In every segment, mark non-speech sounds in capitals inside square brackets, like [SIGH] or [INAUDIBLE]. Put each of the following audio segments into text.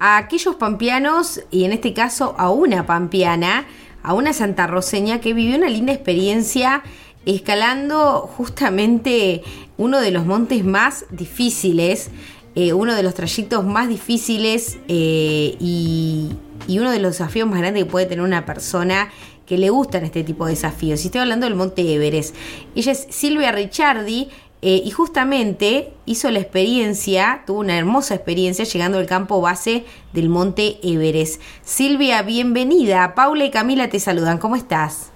a aquellos pampeanos, y en este caso a una pampeana, a una santarroseña que vivió una linda experiencia escalando justamente uno de los montes más difíciles, eh, uno de los trayectos más difíciles eh, y, y uno de los desafíos más grandes que puede tener una persona que le gustan este tipo de desafíos. Y estoy hablando del Monte Everest. Ella es Silvia Ricciardi eh, y justamente hizo la experiencia, tuvo una hermosa experiencia llegando al campo base del Monte Everest. Silvia, bienvenida. Paula y Camila te saludan. ¿Cómo estás?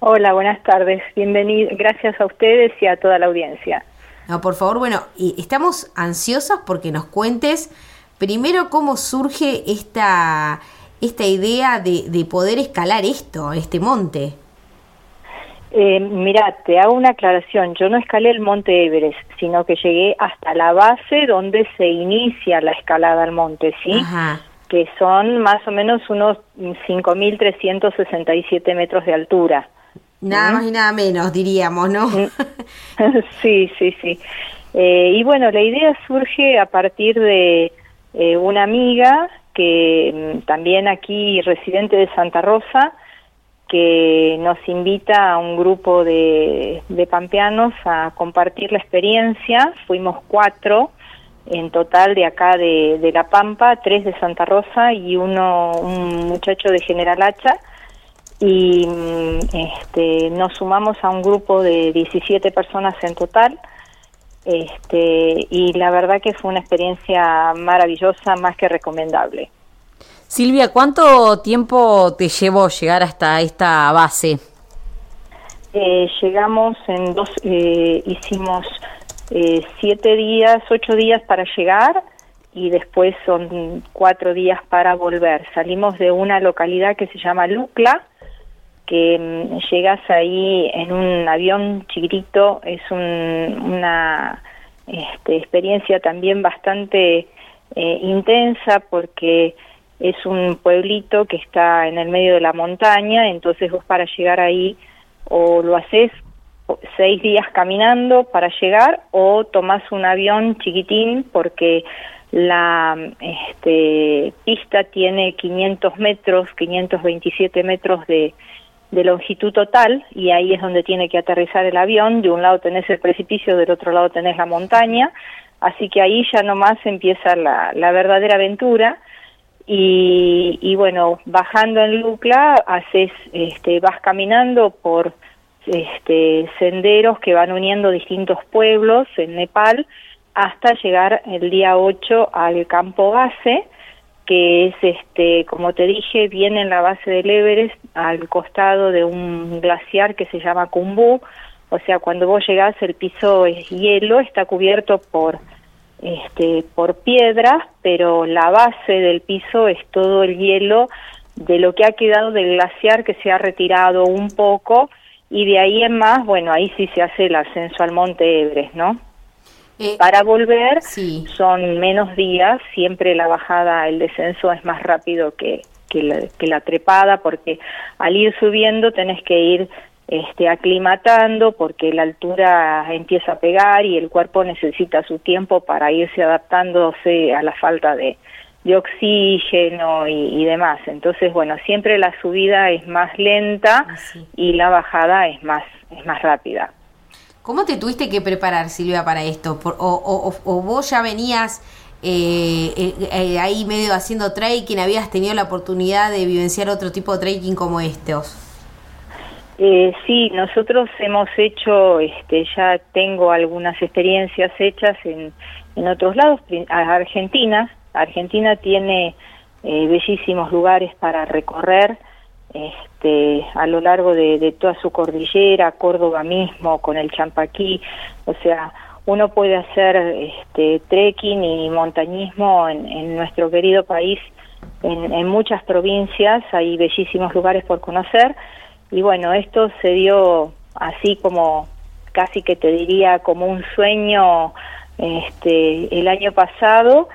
Hola, buenas tardes. Bienvenida. Gracias a ustedes y a toda la audiencia. No, por favor, bueno, estamos ansiosas porque nos cuentes primero cómo surge esta esta idea de, de poder escalar esto, este monte? Eh, mira, te hago una aclaración. Yo no escalé el monte Everest, sino que llegué hasta la base donde se inicia la escalada al monte, ¿sí? Que son más o menos unos 5.367 metros de altura. Nada ¿Mm? más y nada menos, diríamos, ¿no? Mm. [LAUGHS] sí, sí, sí. Eh, y bueno, la idea surge a partir de eh, una amiga que mm, también aquí residente de Santa Rosa, que nos invita a un grupo de, de pampeanos a compartir la experiencia. Fuimos cuatro en total de acá de, de, La Pampa, tres de Santa Rosa y uno, un muchacho de General Hacha. Y mm, este, nos sumamos a un grupo de 17 personas en total. Este, y la verdad que fue una experiencia maravillosa, más que recomendable. Silvia, ¿cuánto tiempo te llevó llegar hasta esta base? Eh, llegamos en dos, eh, hicimos eh, siete días, ocho días para llegar y después son cuatro días para volver. Salimos de una localidad que se llama Lucla, que mm, llegas ahí en un avión chiquitito, es una este, experiencia también bastante eh, intensa porque es un pueblito que está en el medio de la montaña, entonces vos para llegar ahí o lo haces seis días caminando para llegar o tomás un avión chiquitín porque la este, pista tiene 500 metros, 527 metros de, de longitud total y ahí es donde tiene que aterrizar el avión. De un lado tenés el precipicio, del otro lado tenés la montaña, así que ahí ya nomás empieza la, la verdadera aventura. Y, y, bueno, bajando en Lucla, haces, este, vas caminando por este, senderos que van uniendo distintos pueblos en Nepal hasta llegar el día 8 al campo base, que es, este, como te dije, viene en la base del Everest, al costado de un glaciar que se llama Kumbu. O sea, cuando vos llegás, el piso es hielo, está cubierto por, este, por piedras, pero la base del piso es todo el hielo de lo que ha quedado del glaciar que se ha retirado un poco y de ahí en más, bueno, ahí sí se hace el ascenso al monte Everest, ¿no? Eh, Para volver son menos días, siempre la bajada, el descenso es más rápido que, que, la, que la trepada, porque al ir subiendo tenés que ir este, aclimatando porque la altura empieza a pegar y el cuerpo necesita su tiempo para irse adaptándose a la falta de, de oxígeno y, y, demás. Entonces, bueno, siempre la subida es más lenta ah, y la bajada es más, es más rápida. ¿Cómo te tuviste que preparar, Silvia, para esto? o, o, vos ya venías eh, eh, eh, ahí medio haciendo trekking, habías tenido la oportunidad de vivenciar otro tipo de trekking como estos? Eh, sí, nosotros hemos hecho, este, ya tengo algunas experiencias hechas en, en otros lados, Argentina. Argentina tiene eh, bellísimos lugares para recorrer este, a lo largo de, toda su cordillera, Córdoba mismo, con el Champaquí, o sea, uno puede hacer este, trekking y montañismo en, nuestro querido país, en, muchas provincias, hay bellísimos lugares por conocer, y bueno, esto se dio así como, casi que te diría, como un sueño este, el año pasado,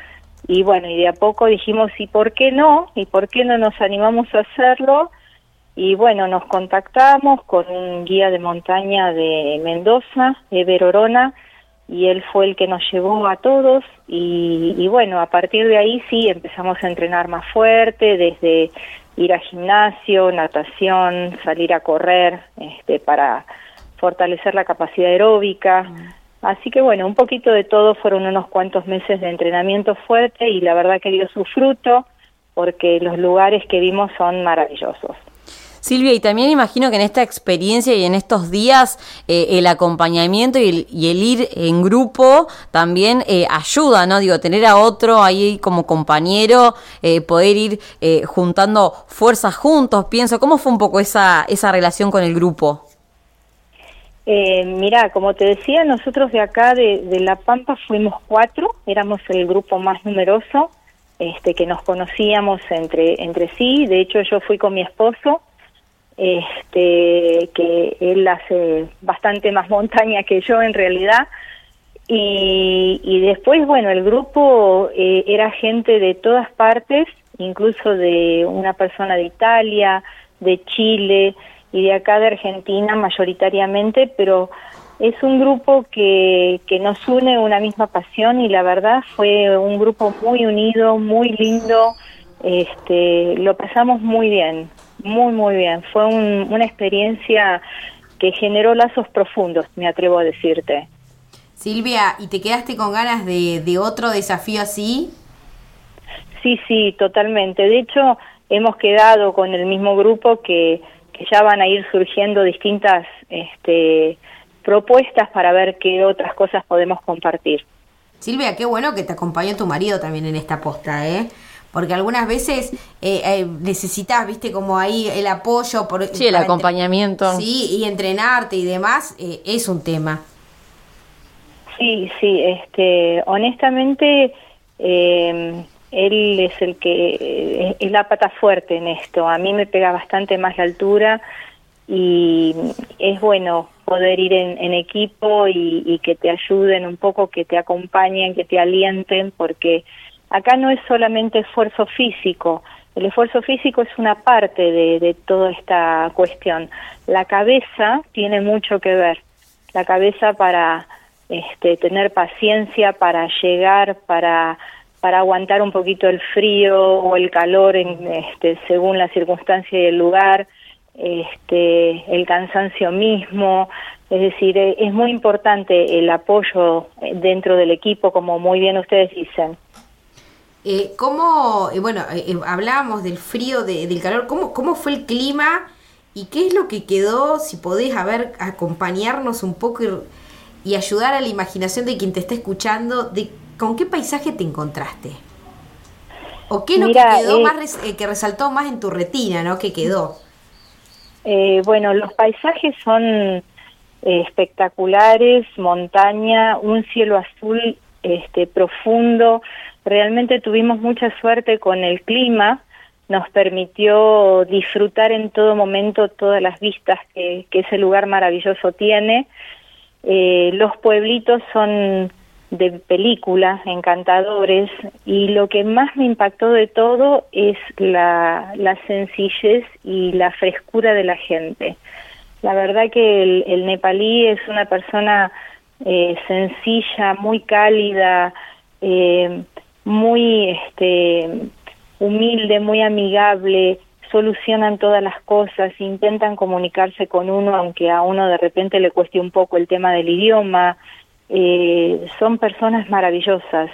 y bueno, y de a poco dijimos, ¿y por qué no? ¿Y por qué no nos animamos a hacerlo? Y bueno, nos contactamos con un guía de montaña de Mendoza, Ever Orona, y él fue el que nos llevó a todos y, bueno, a partir de ahí sí empezamos a entrenar más fuerte, desde ir a gimnasio, natación, salir a correr este, para fortalecer la capacidad aeróbica. Así que bueno, un poquito de todo fueron unos cuantos meses de entrenamiento fuerte y la verdad que dio su fruto porque los lugares que vimos son maravillosos. Silvia, y también imagino que en esta experiencia y en estos días eh, el acompañamiento y el, ir en grupo también eh, ayuda, ¿no? Digo, tener a otro ahí como compañero, eh, poder ir juntando fuerzas juntos, pienso, ¿cómo fue un poco esa, esa relación con el grupo? Eh, mira, como te decía, nosotros de acá de, de, La Pampa fuimos cuatro, éramos el grupo más numeroso, este, que nos conocíamos entre, entre sí. De hecho, yo fui con mi esposo este, que él hace bastante más montaña que yo en realidad. Y, y después, bueno, el grupo eh, era gente de todas partes, incluso de una persona de Italia, de Chile y de acá de Argentina mayoritariamente, pero es un grupo que, que nos une una misma pasión y la verdad fue un grupo muy unido, muy lindo, este, lo pasamos muy bien. Muy, muy bien. Fue una experiencia que generó lazos profundos, me atrevo a decirte. Silvia, ¿y te quedaste con ganas de, de otro desafío así? Sí, sí, totalmente. De hecho, hemos quedado con el mismo grupo que, que ya van a ir surgiendo distintas este, propuestas para ver qué otras cosas podemos compartir. Silvia, qué bueno que te acompañó tu marido también en esta posta, ¿eh? Porque algunas veces eh, eh, necesitas, viste, como ahí el apoyo. Por, sí, el acompañamiento. Sí, y entrenarte y demás eh, es un tema. Sí, sí, este, honestamente, él es el que es la pata fuerte en esto. A mí me pega bastante más la altura y es bueno poder ir en, equipo y, y, que te ayuden un poco, que te acompañen, que te alienten, porque acá no es solamente esfuerzo físico, el esfuerzo físico es una parte de, toda esta cuestión. La cabeza tiene mucho que ver, la cabeza para este, tener paciencia, para llegar, para para aguantar un poquito el frío o el calor en, este, según la circunstancia y el lugar, este, el cansancio mismo, es decir, es muy importante el apoyo dentro del equipo, como muy bien ustedes dicen. Eh, ¿Cómo, eh, bueno, eh, eh, hablábamos del frío, del calor, ¿cómo, ¿cómo fue el clima y qué es lo que quedó? Si podés, a ver, acompañarnos un poco y, ayudar a la imaginación de quien te está escuchando, de con qué paisaje te encontraste. ¿O qué es lo que quedó más, que resaltó más en tu retina, ¿no? ¿Qué quedó? bueno, los paisajes son espectaculares, montaña, un cielo azul este, profundo, Realmente tuvimos mucha suerte con el clima, nos permitió disfrutar en todo momento todas las vistas que, ese lugar maravilloso tiene. Eh, los pueblitos son de película, encantadores, y lo que más me impactó de todo es la, sencillez y la frescura de la gente. La verdad que el, nepalí es una persona eh, sencilla, muy cálida, eh, muy este, humilde, muy amigable, solucionan todas las cosas, intentan comunicarse con uno, aunque a uno de repente le cueste un poco el tema del idioma. Eh, son personas maravillosas,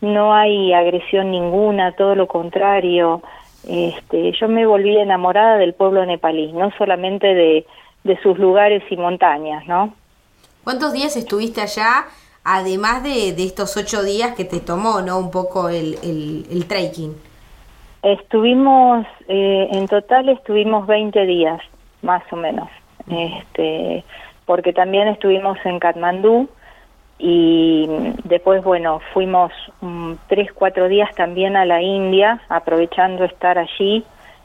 no hay agresión ninguna, todo lo contrario. Este, yo me volví enamorada del pueblo nepalí, no solamente de, de sus lugares y montañas, ¿no? ¿Cuántos días estuviste allá? Además de, de, estos ocho días que te tomó, ¿no? Un poco el, el, trekking. Estuvimos, eh, en total estuvimos 20 días, más o menos, este, porque también estuvimos en Katmandú y después, bueno, fuimos um, tres, cuatro días también a la India, aprovechando estar allí,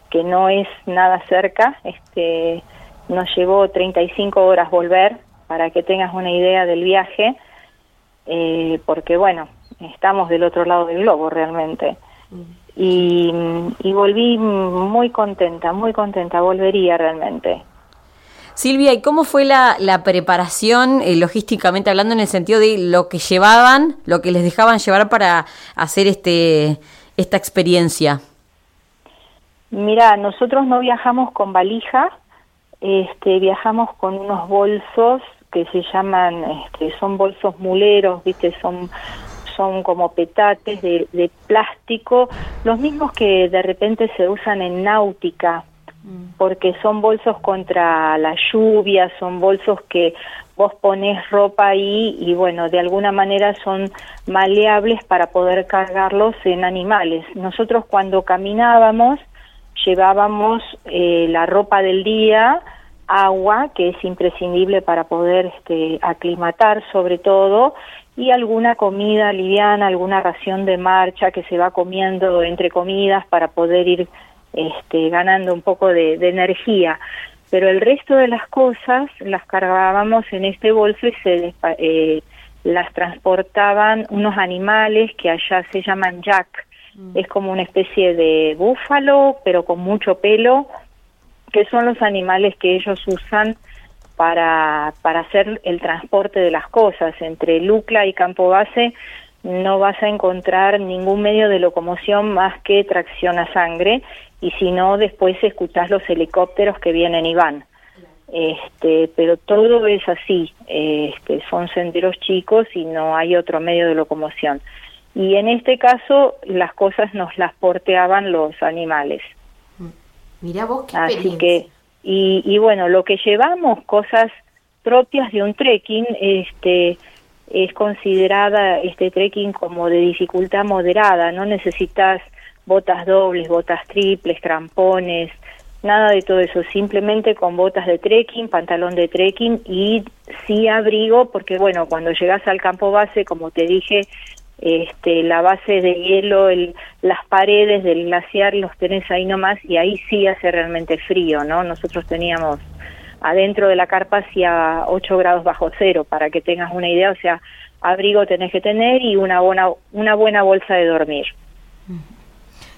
que no es nada cerca, este, nos llevó 35 horas volver, para que tengas una idea del viaje, eh, porque bueno, estamos del otro lado del globo realmente. Y, volví muy contenta, muy contenta, volvería realmente. Silvia, ¿y cómo fue la, la preparación, eh, logísticamente hablando, en el sentido de lo que llevaban, lo que les dejaban llevar para hacer este esta experiencia? Mira, nosotros no viajamos con valija, este, viajamos con unos bolsos que se llaman, este, son bolsos muleros, viste, son son como petates de, de plástico, los mismos que de repente se usan en náutica, mm. porque son bolsos contra la lluvia, son bolsos que vos pones ropa ahí y bueno, de alguna manera son maleables para poder cargarlos en animales. Nosotros cuando caminábamos llevábamos eh, la ropa del día, agua, que es imprescindible para poder este, aclimatar sobre todo, y alguna comida liviana, alguna ración de marcha que se va comiendo entre comidas para poder ir este, ganando un poco de, energía. Pero el resto de las cosas las cargábamos en este bolso y se eh, las transportaban unos animales que allá se llaman jack. Mm. Es como una especie de búfalo, pero con mucho pelo, que son los animales que ellos usan para, para hacer el transporte de las cosas. Entre Lucla y Campo Base no vas a encontrar ningún medio de locomoción más que tracción a sangre y si no después escuchás los helicópteros que vienen y van. Este, pero todo es así, este, son senderos chicos y no hay otro medio de locomoción. Y en este caso las cosas nos las porteaban los animales. Mira vos qué Así que, y, y bueno, lo que llevamos, cosas propias de un trekking, este, es considerada este trekking como de dificultad moderada, no necesitas botas dobles, botas triples, crampones, nada de todo eso, simplemente con botas de trekking, pantalón de trekking y sí abrigo, porque bueno, cuando llegas al campo base, como te dije, este, la base de hielo, el, las paredes del glaciar los tenés ahí nomás y ahí sí hace realmente frío, ¿no? Nosotros teníamos adentro de la carpa hacia 8 grados bajo cero, para que tengas una idea, o sea, abrigo tenés que tener y una buena, una buena bolsa de dormir.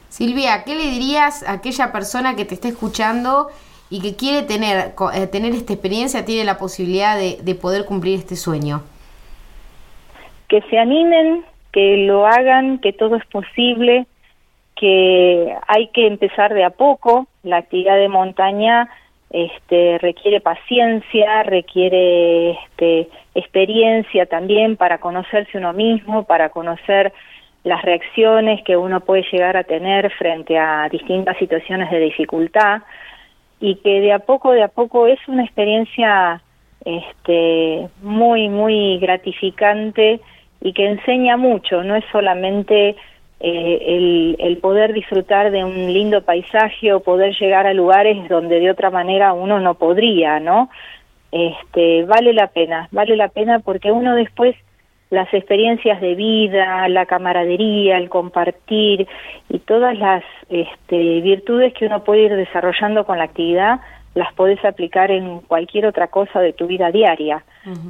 Silvia, ¿qué le dirías a aquella persona que te está escuchando y que quiere tener, eh, tener esta experiencia, tiene la posibilidad de, de poder cumplir este sueño? Que se animen, que lo hagan, que todo es posible, que hay que empezar de a poco. La actividad de montaña este, requiere paciencia, requiere este, experiencia también para conocerse uno mismo, para conocer las reacciones que uno puede llegar a tener frente a distintas situaciones de dificultad y que de a poco, de a poco es una experiencia este, muy, muy gratificante y que enseña mucho, no es solamente eh, el, el, poder disfrutar de un lindo paisaje o poder llegar a lugares donde de otra manera uno no podría, ¿no? Este, vale la pena, vale la pena porque uno después las experiencias de vida, la camaradería, el compartir y todas las este, virtudes que uno puede ir desarrollando con la actividad, las puedes aplicar en cualquier otra cosa de tu vida diaria.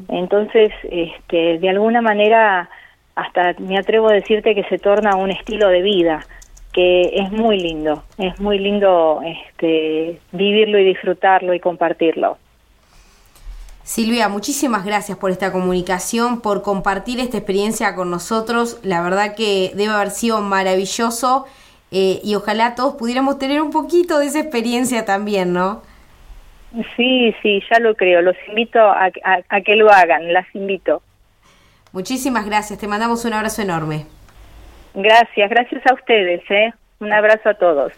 Entonces, este, de alguna manera, hasta me atrevo a decirte que se torna un estilo de vida que es muy lindo, es muy lindo este, vivirlo y disfrutarlo y compartirlo. Silvia, muchísimas gracias por esta comunicación, por compartir esta experiencia con nosotros. La verdad que debe haber sido maravilloso eh, y ojalá todos pudiéramos tener un poquito de esa experiencia también, ¿no? Sí, sí, ya lo creo. Los invito a, que lo hagan, las invito. Muchísimas gracias, te mandamos un abrazo enorme. Gracias, gracias a ustedes, ¿eh? Un abrazo a todos.